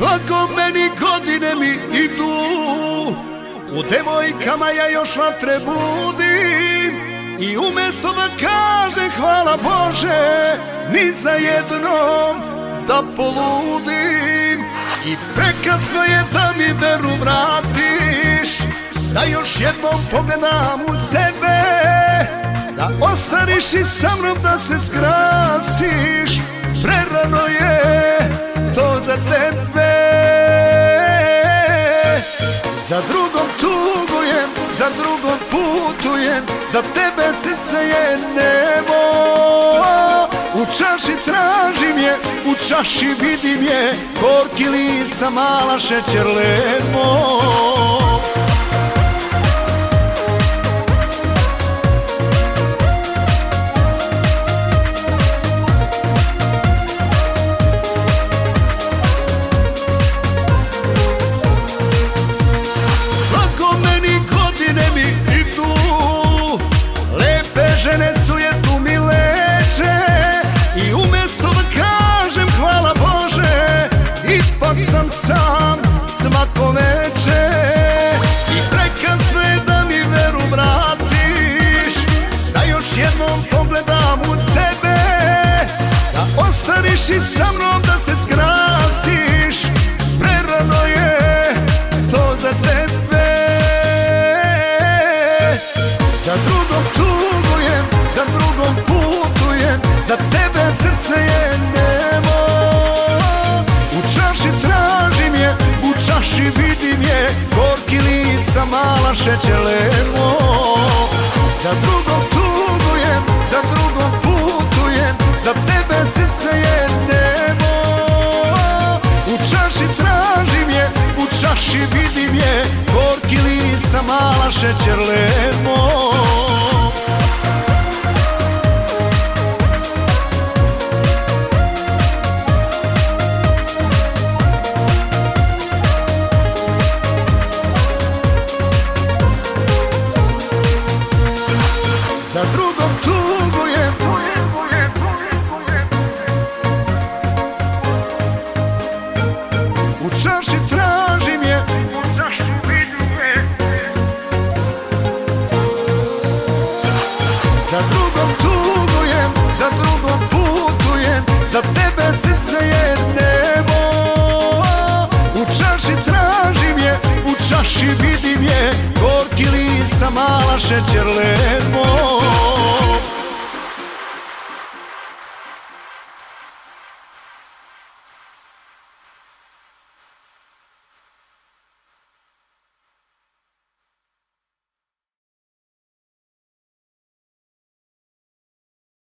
Lako meni godine mi idu U devojkama ja još vatre budim. I umjesto da kažem hvala Bože Ni za jednom da poludim. I prekasno je da mi veru vratiš Da još jednom pogledam u sebe. Da ostaniš i sa mnom da se skrasiš Prerano je to za tebe Za drugom tugujem, za drugom putujem Za tebe srce je nebo. U čaši tražim je, u čaši vidim je Gorki lisa, mala šećer lemo žene su je tu mi leče I umjesto da kažem hvala Bože Ipak sam sam svako veče. I prekasno je da mi veru vratiš Da još jednom pogledam u sebe Da ostaniš i sa mnom lisa, mala šećer lemo Za drugom tugujem, za drugom putujem Za tebe srce je nemo U čaši tražim je, u čaši vidim je Gorki lisa, mala šećer Za drugom tugujem Naše ćerle